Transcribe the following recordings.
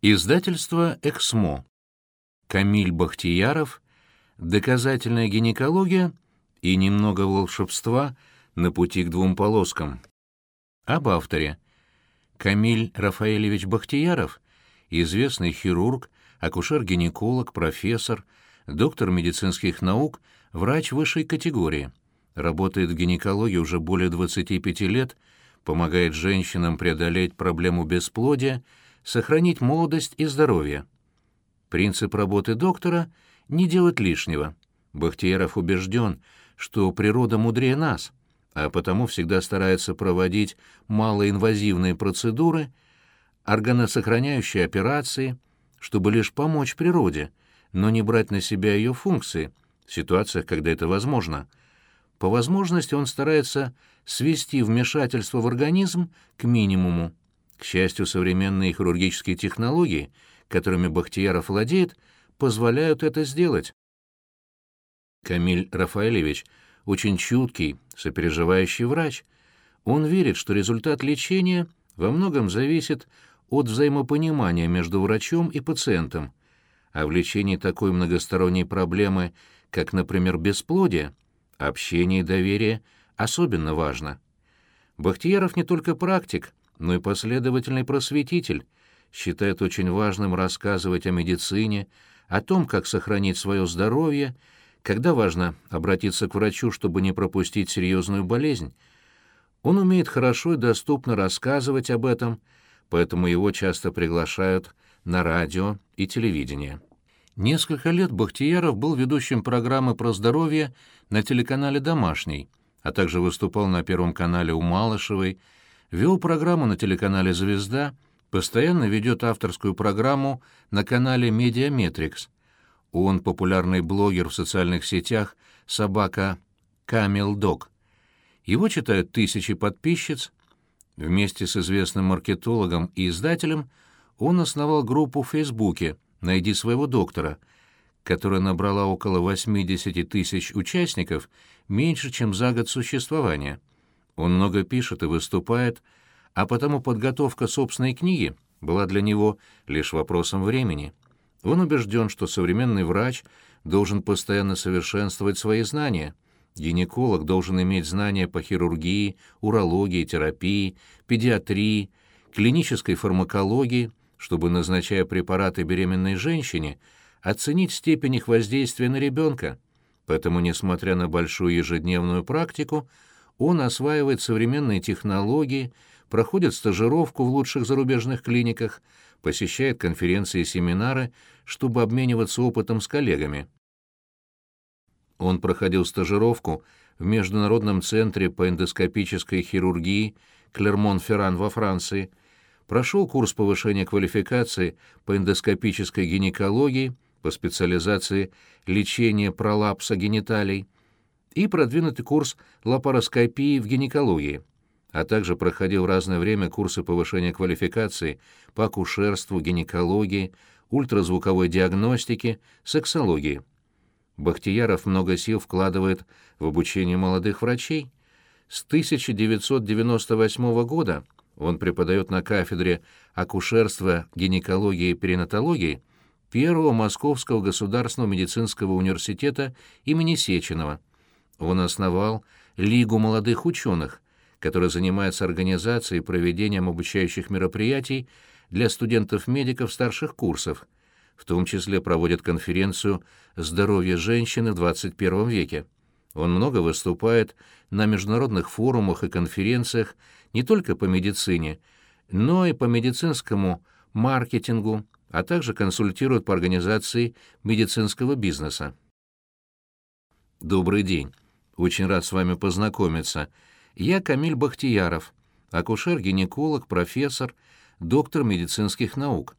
Издательство «Эксмо». Камиль Бахтияров. Доказательная гинекология и немного волшебства на пути к двум полоскам. Об авторе. Камиль Рафаэлевич Бахтияров — известный хирург, акушер-гинеколог, профессор, доктор медицинских наук, врач высшей категории. Работает в гинекологии уже более 25 лет, помогает женщинам преодолеть проблему бесплодия — сохранить молодость и здоровье. Принцип работы доктора — не делать лишнего. Бахтияров убежден, что природа мудрее нас, а потому всегда старается проводить малоинвазивные процедуры, органосохраняющие операции, чтобы лишь помочь природе, но не брать на себя ее функции в ситуациях, когда это возможно. По возможности он старается свести вмешательство в организм к минимуму. К счастью, современные хирургические технологии, которыми Бахтияров владеет, позволяют это сделать. Камиль Рафаэлевич очень чуткий, сопереживающий врач. Он верит, что результат лечения во многом зависит от взаимопонимания между врачом и пациентом, а в лечении такой многосторонней проблемы, как, например, бесплодие, общение и доверие особенно важно. Бахтияров не только практик, но и последовательный просветитель, считает очень важным рассказывать о медицине, о том, как сохранить свое здоровье, когда важно обратиться к врачу, чтобы не пропустить серьезную болезнь. Он умеет хорошо и доступно рассказывать об этом, поэтому его часто приглашают на радио и телевидение. Несколько лет Бахтияров был ведущим программы про здоровье на телеканале «Домашний», а также выступал на Первом канале у Малышевой, вел программу на телеканале «Звезда», постоянно ведет авторскую программу на канале «Медиаметрикс». Он популярный блогер в социальных сетях «Собака Камил Док». Его читают тысячи подписчиц. Вместе с известным маркетологом и издателем он основал группу в Фейсбуке «Найди своего доктора», которая набрала около 80 тысяч участников меньше, чем за год существования. Он много пишет и выступает, а потому подготовка собственной книги была для него лишь вопросом времени. Он убежден, что современный врач должен постоянно совершенствовать свои знания. Гинеколог должен иметь знания по хирургии, урологии, терапии, педиатрии, клинической фармакологии, чтобы, назначая препараты беременной женщине, оценить степень их воздействия на ребенка. Поэтому, несмотря на большую ежедневную практику, он осваивает современные технологии, проходит стажировку в лучших зарубежных клиниках, посещает конференции и семинары, чтобы обмениваться опытом с коллегами. Он проходил стажировку в Международном центре по эндоскопической хирургии Клермон-Ферран во Франции, прошел курс повышения квалификации по эндоскопической гинекологии по специализации лечения пролапса гениталий, и продвинутый курс лапароскопии в гинекологии, а также проходил в разное время курсы повышения квалификации по акушерству, гинекологии, ультразвуковой диагностике, сексологии. Бахтияров много сил вкладывает в обучение молодых врачей. С 1998 года он преподает на кафедре акушерства, гинекологии и перинатологии Первого Московского государственного медицинского университета имени Сеченова – он основал Лигу молодых ученых, которая занимается организацией и проведением обучающих мероприятий для студентов-медиков старших курсов, в том числе проводит конференцию «Здоровье женщины в 21 веке». Он много выступает на международных форумах и конференциях не только по медицине, но и по медицинскому маркетингу, а также консультирует по организации медицинского бизнеса. Добрый день. Очень рад с вами познакомиться. Я Камиль Бахтияров, акушер-гинеколог, профессор, доктор медицинских наук.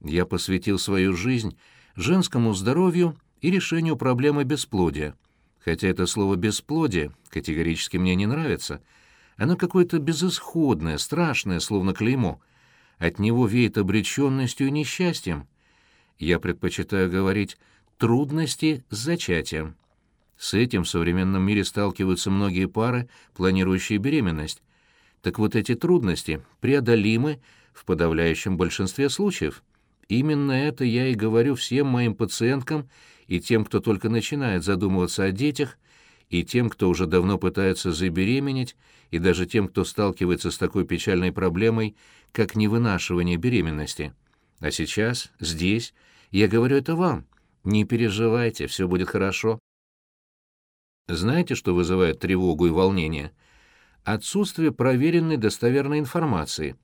Я посвятил свою жизнь женскому здоровью и решению проблемы бесплодия. Хотя это слово «бесплодие» категорически мне не нравится. Оно какое-то безысходное, страшное, словно клеймо. От него веет обреченностью и несчастьем. Я предпочитаю говорить «трудности с зачатием». С этим в современном мире сталкиваются многие пары, планирующие беременность. Так вот эти трудности преодолимы в подавляющем большинстве случаев. Именно это я и говорю всем моим пациенткам и тем, кто только начинает задумываться о детях, и тем, кто уже давно пытается забеременеть, и даже тем, кто сталкивается с такой печальной проблемой, как невынашивание беременности. А сейчас, здесь, я говорю это вам. Не переживайте, все будет хорошо. Знаете, что вызывает тревогу и волнение? Отсутствие проверенной достоверной информации.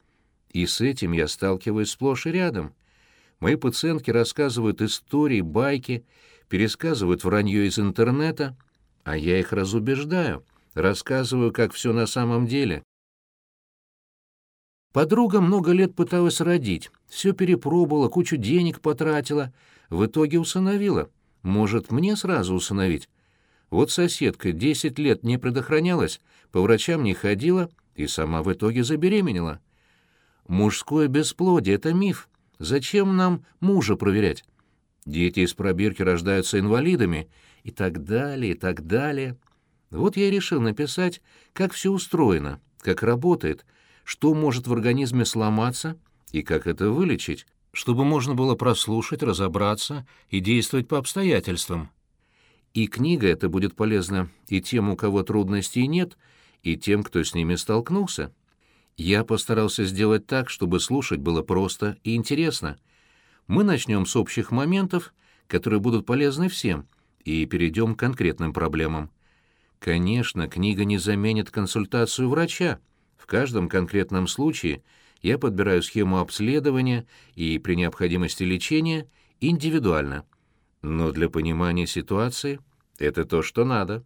И с этим я сталкиваюсь сплошь и рядом. Мои пациентки рассказывают истории, байки, пересказывают вранье из интернета, а я их разубеждаю, рассказываю, как все на самом деле. Подруга много лет пыталась родить, все перепробовала, кучу денег потратила, в итоге усыновила. Может, мне сразу усыновить? Вот соседка десять лет не предохранялась, по врачам не ходила и сама в итоге забеременела. Мужское бесплодие — это миф. Зачем нам мужа проверять? Дети из пробирки рождаются инвалидами и так далее, и так далее. Вот я и решил написать, как все устроено, как работает, что может в организме сломаться и как это вылечить, чтобы можно было прослушать, разобраться и действовать по обстоятельствам. И книга эта будет полезна и тем, у кого трудностей нет, и тем, кто с ними столкнулся. Я постарался сделать так, чтобы слушать было просто и интересно. Мы начнем с общих моментов, которые будут полезны всем, и перейдем к конкретным проблемам. Конечно, книга не заменит консультацию врача. В каждом конкретном случае я подбираю схему обследования и при необходимости лечения индивидуально. Но для понимания ситуации это то, что надо.